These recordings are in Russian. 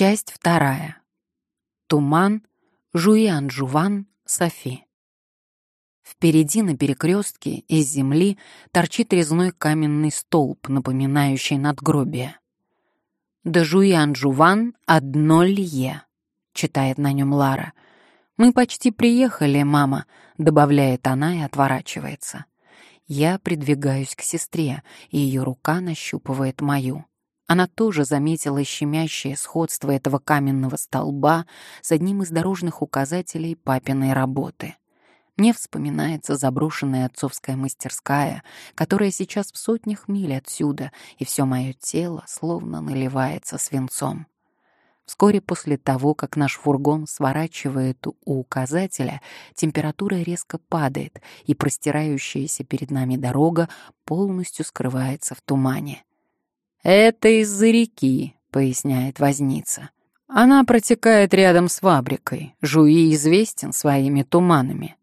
Часть вторая. Туман, Жуян-Жуван, Софи. Впереди на перекрестке из земли торчит резной каменный столб, напоминающий надгробие. «Да Жуян-Жуван одно лье», — читает на нем Лара. «Мы почти приехали, мама», — добавляет она и отворачивается. Я придвигаюсь к сестре, и ее рука нащупывает мою. Она тоже заметила щемящее сходство этого каменного столба с одним из дорожных указателей папиной работы. Мне вспоминается заброшенная отцовская мастерская, которая сейчас в сотнях миль отсюда, и все мое тело словно наливается свинцом. Вскоре после того, как наш фургон сворачивает у указателя, температура резко падает, и простирающаяся перед нами дорога полностью скрывается в тумане. «Это из-за реки», — поясняет возница. «Она протекает рядом с фабрикой. Жуи известен своими туманами».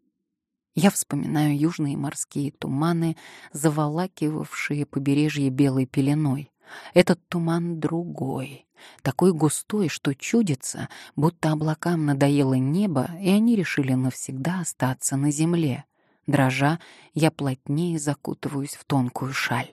Я вспоминаю южные морские туманы, заволакивавшие побережье белой пеленой. Этот туман другой, такой густой, что чудится, будто облакам надоело небо, и они решили навсегда остаться на земле. Дрожа, я плотнее закутываюсь в тонкую шаль.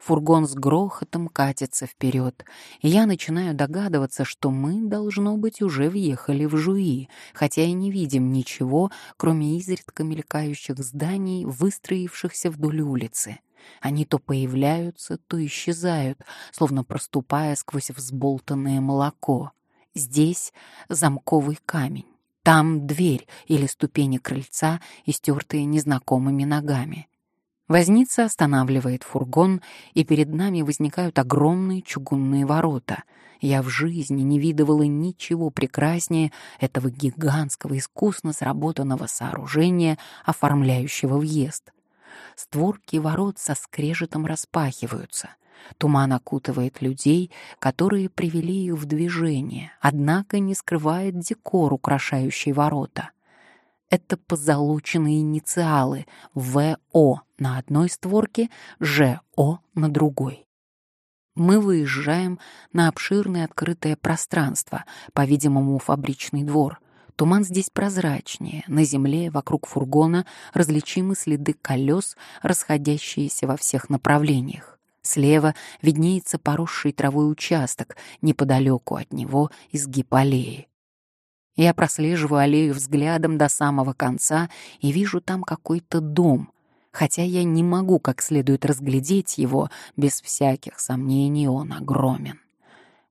Фургон с грохотом катится вперед, я начинаю догадываться, что мы, должно быть, уже въехали в Жуи, хотя и не видим ничего, кроме изредка мелькающих зданий, выстроившихся вдоль улицы. Они то появляются, то исчезают, словно проступая сквозь взболтанное молоко. Здесь замковый камень. Там дверь или ступени крыльца, истертые незнакомыми ногами. Возница останавливает фургон, и перед нами возникают огромные чугунные ворота. Я в жизни не видывала ничего прекраснее этого гигантского искусно сработанного сооружения, оформляющего въезд. Створки ворот со скрежетом распахиваются. Туман окутывает людей, которые привели их в движение, однако не скрывает декор, украшающий ворота — это позолоченные инициалы ВО на одной створке, ЖО на другой. Мы выезжаем на обширное открытое пространство, по-видимому, фабричный двор. Туман здесь прозрачнее, на земле вокруг фургона различимы следы колес, расходящиеся во всех направлениях. Слева виднеется поросший травой участок, неподалеку от него изгиб аллеи. Я прослеживаю аллею взглядом до самого конца и вижу там какой-то дом, хотя я не могу как следует разглядеть его, без всяких сомнений он огромен.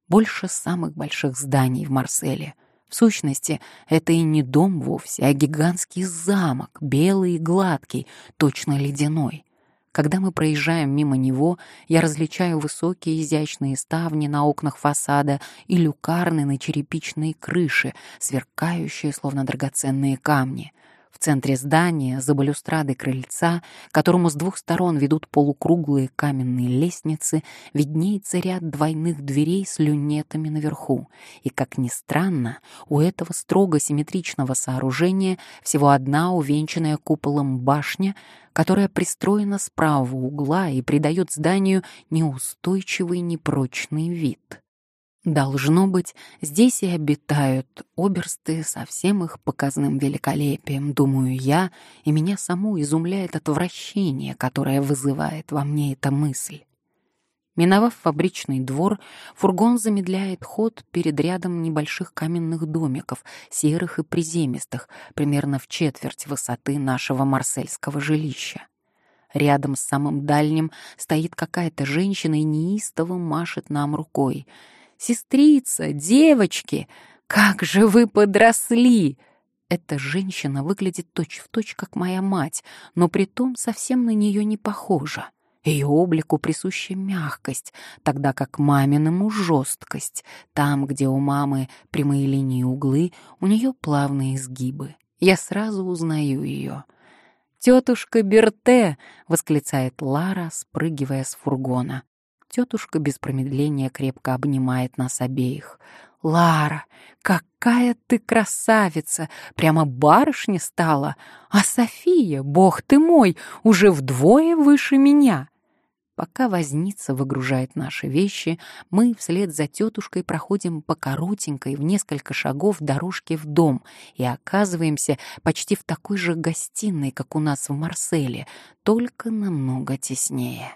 Больше самых больших зданий в Марселе. В сущности, это и не дом вовсе, а гигантский замок, белый и гладкий, точно ледяной. Когда мы проезжаем мимо него, я различаю высокие изящные ставни на окнах фасада и люкарны на черепичной крыше, сверкающие, словно драгоценные камни — в центре здания, за балюстрадой крыльца, которому с двух сторон ведут полукруглые каменные лестницы, виднеется ряд двойных дверей с люнетами наверху. И, как ни странно, у этого строго симметричного сооружения всего одна увенчанная куполом башня, которая пристроена с правого угла и придает зданию неустойчивый непрочный вид. Должно быть, здесь и обитают оберсты со всем их показным великолепием, думаю я, и меня саму изумляет отвращение, которое вызывает во мне эта мысль. Миновав фабричный двор, фургон замедляет ход перед рядом небольших каменных домиков, серых и приземистых, примерно в четверть высоты нашего марсельского жилища. Рядом с самым дальним стоит какая-то женщина и неистово машет нам рукой — Сестрица, девочки, как же вы подросли!» Эта женщина выглядит точь-в-точь, точь, как моя мать, но при том совсем на нее не похожа. Ее облику присуща мягкость, тогда как маминому жесткость. Там, где у мамы прямые линии углы, у нее плавные изгибы. Я сразу узнаю ее. «Тетушка Берте!» — восклицает Лара, спрыгивая с фургона. Тетушка без промедления крепко обнимает нас обеих. «Лара, какая ты красавица! Прямо барышня стала! А София, бог ты мой, уже вдвое выше меня!» Пока возница выгружает наши вещи, мы вслед за тетушкой проходим по коротенькой в несколько шагов дорожке в дом и оказываемся почти в такой же гостиной, как у нас в Марселе, только намного теснее.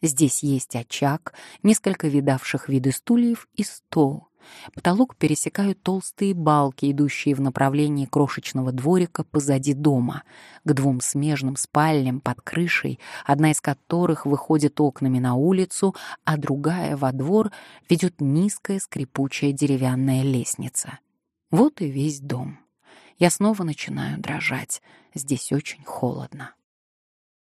Здесь есть очаг, несколько видавших виды стульев и стол. Потолок пересекают толстые балки, идущие в направлении крошечного дворика позади дома, к двум смежным спальням под крышей, одна из которых выходит окнами на улицу, а другая во двор ведет низкая скрипучая деревянная лестница. Вот и весь дом. Я снова начинаю дрожать. Здесь очень холодно.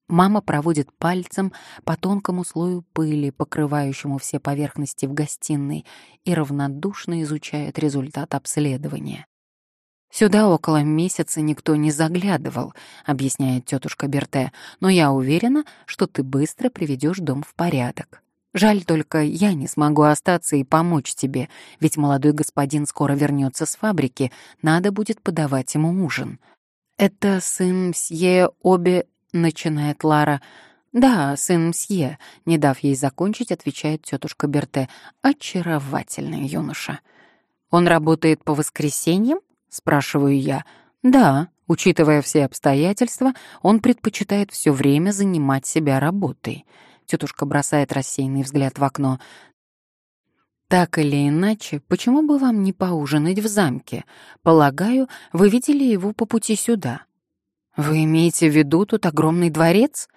Мама проводит пальцем по тонкому слою пыли, покрывающему все поверхности в гостиной, и равнодушно изучает результат обследования. «Сюда около месяца никто не заглядывал», — объясняет тетушка Берте, «но я уверена, что ты быстро приведешь дом в порядок. Жаль только, я не смогу остаться и помочь тебе, ведь молодой господин скоро вернется с фабрики, надо будет подавать ему ужин». «Это сын мсье Обе начинает Лара. «Да, сын мсье», — не дав ей закончить, отвечает тетушка Берте. «Очаровательный юноша». «Он работает по воскресеньям?» — спрашиваю я. «Да, учитывая все обстоятельства, он предпочитает все время занимать себя работой». Тетушка бросает рассеянный взгляд в окно. «Так или иначе, почему бы вам не поужинать в замке? Полагаю, вы видели его по пути сюда». «Вы имеете в виду тут огромный дворец?»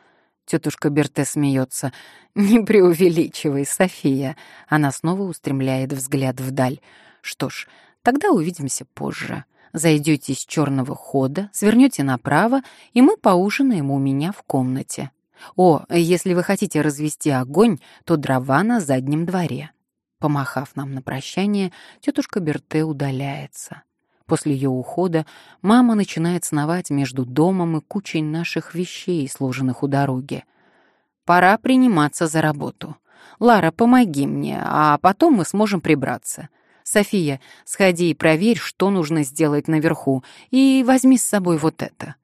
Тетушка Берте смеется. «Не преувеличивай, София». Она снова устремляет взгляд вдаль. «Что ж, тогда увидимся позже. Зайдете с черного хода, свернете направо, и мы поужинаем у меня в комнате. О, если вы хотите развести огонь, то дрова на заднем дворе». Помахав нам на прощание, тетушка Берте удаляется. После ее ухода мама начинает сновать между домом и кучей наших вещей, сложенных у дороги. «Пора приниматься за работу. Лара, помоги мне, а потом мы сможем прибраться. София, сходи и проверь, что нужно сделать наверху, и возьми с собой вот это».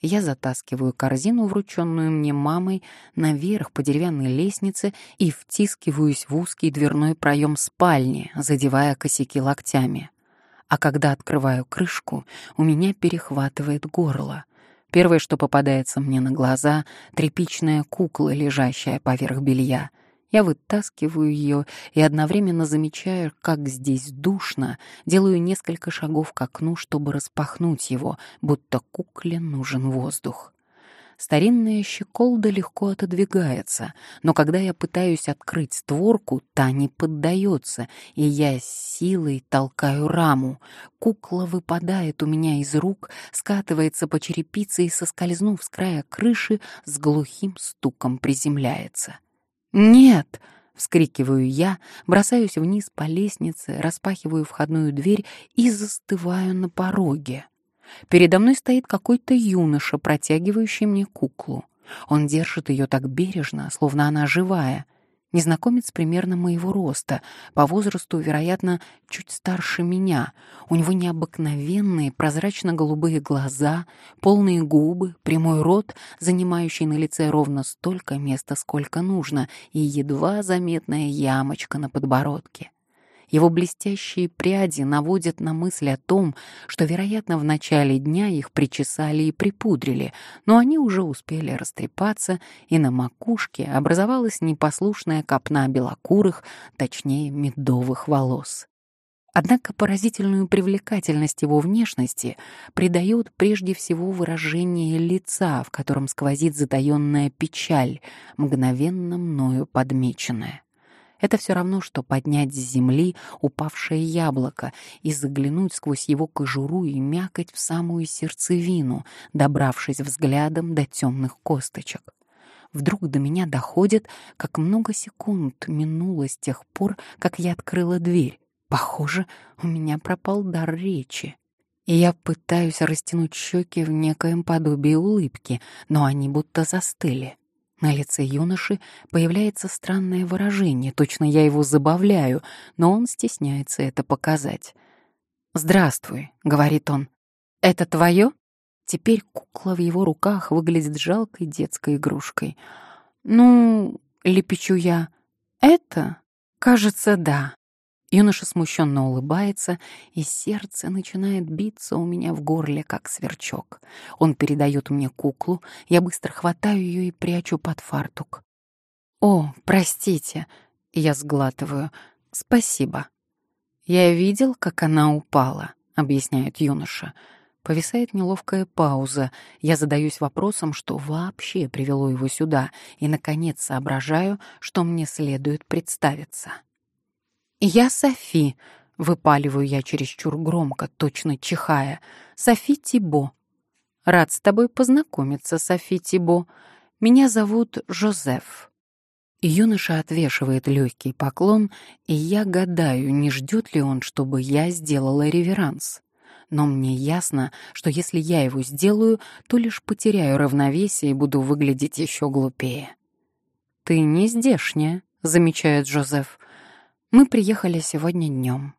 Я затаскиваю корзину, врученную мне мамой, наверх по деревянной лестнице и втискиваюсь в узкий дверной проем спальни, задевая косяки локтями а когда открываю крышку, у меня перехватывает горло. Первое, что попадается мне на глаза — тряпичная кукла, лежащая поверх белья. Я вытаскиваю ее и одновременно замечаю, как здесь душно, делаю несколько шагов к окну, чтобы распахнуть его, будто кукле нужен воздух. Старинная щеколда легко отодвигается, но когда я пытаюсь открыть створку, та не поддается, и я силой толкаю раму. Кукла выпадает у меня из рук, скатывается по черепице и, соскользнув с края крыши, с глухим стуком приземляется. «Нет!» — вскрикиваю я, бросаюсь вниз по лестнице, распахиваю входную дверь и застываю на пороге. Передо мной стоит какой-то юноша, протягивающий мне куклу. Он держит ее так бережно, словно она живая. Незнакомец примерно моего роста, по возрасту, вероятно, чуть старше меня. У него необыкновенные прозрачно-голубые глаза, полные губы, прямой рот, занимающий на лице ровно столько места, сколько нужно, и едва заметная ямочка на подбородке. Его блестящие пряди наводят на мысль о том, что, вероятно, в начале дня их причесали и припудрили, но они уже успели растрепаться, и на макушке образовалась непослушная копна белокурых, точнее, медовых волос. Однако поразительную привлекательность его внешности придает прежде всего выражение лица, в котором сквозит затаённая печаль, мгновенно мною подмеченная. Это все равно, что поднять с земли упавшее яблоко и заглянуть сквозь его кожуру и мякоть в самую сердцевину, добравшись взглядом до темных косточек. Вдруг до меня доходит, как много секунд минуло с тех пор, как я открыла дверь. Похоже, у меня пропал дар речи. И я пытаюсь растянуть щеки в некоем подобии улыбки, но они будто застыли. На лице юноши появляется странное выражение, точно я его забавляю, но он стесняется это показать. «Здравствуй», — говорит он. «Это твое?» Теперь кукла в его руках выглядит жалкой детской игрушкой. «Ну, лепечу я. «Это? Кажется, да». Юноша смущенно улыбается, и сердце начинает биться у меня в горле, как сверчок. Он передает мне куклу, я быстро хватаю ее и прячу под фартук. «О, простите», — я сглатываю, — «спасибо». «Я видел, как она упала», — объясняет юноша. Повисает неловкая пауза. Я задаюсь вопросом, что вообще привело его сюда, и, наконец, соображаю, что мне следует представиться. «Я Софи», — выпаливаю я чересчур громко, точно чихая. «Софи Тибо». «Рад с тобой познакомиться, Софи Тибо. Меня зовут Жозеф». Юноша отвешивает легкий поклон, и я гадаю, не ждет ли он, чтобы я сделала реверанс но мне ясно, что если я его сделаю, то лишь потеряю равновесие и буду выглядеть еще глупее. «Ты не здешняя», — замечает Джозеф. «Мы приехали сегодня днем».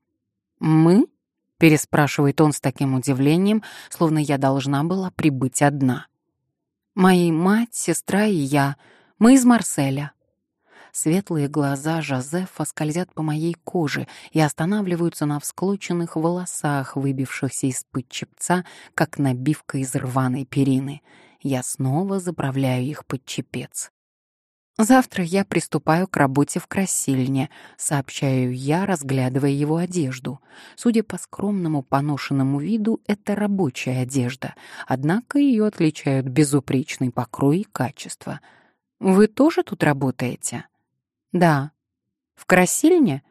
«Мы?» — переспрашивает он с таким удивлением, словно я должна была прибыть одна. «Мои мать, сестра и я. Мы из Марселя». Светлые глаза Жозефа скользят по моей коже и останавливаются на всклоченных волосах, выбившихся из-под чепца, как набивка из рваной перины. Я снова заправляю их под чепец. «Завтра я приступаю к работе в красильне», — сообщаю я, разглядывая его одежду. Судя по скромному поношенному виду, это рабочая одежда, однако ее отличают безупречный покрой и качество. «Вы тоже тут работаете?» «Да». «В красильне?»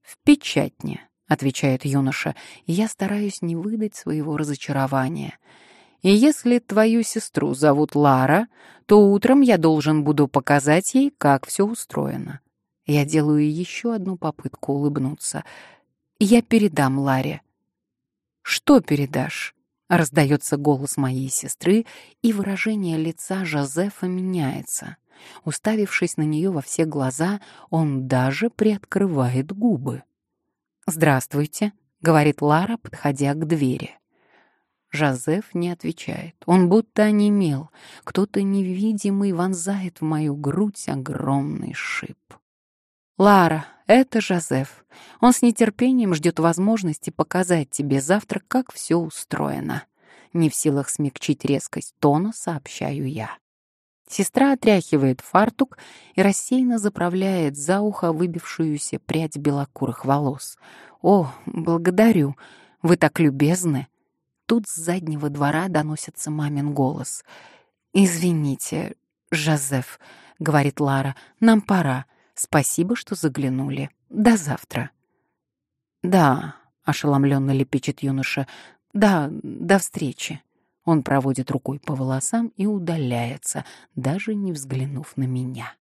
«В печатне», — отвечает юноша, и я стараюсь не выдать своего разочарования. «И если твою сестру зовут Лара, то утром я должен буду показать ей, как все устроено». Я делаю еще одну попытку улыбнуться. «Я передам Ларе». «Что передашь?» — раздается голос моей сестры, и выражение лица Жозефа меняется. Уставившись на нее во все глаза, он даже приоткрывает губы. «Здравствуйте», — говорит Лара, подходя к двери. Жозеф не отвечает. Он будто онемел. Кто-то невидимый вонзает в мою грудь огромный шип. «Лара, это Жозеф. Он с нетерпением ждет возможности показать тебе завтра, как все устроено». Не в силах смягчить резкость тона, сообщаю я. Сестра отряхивает фартук и рассеянно заправляет за ухо выбившуюся прядь белокурых волос. «О, благодарю, вы так любезны!» Тут с заднего двора доносится мамин голос. «Извините, Жозеф», — говорит Лара, — «нам пора. Спасибо, что заглянули. До завтра». «Да», — ошеломленно лепечет юноша, — «да, до встречи». Он проводит рукой по волосам и удаляется, даже не взглянув на меня.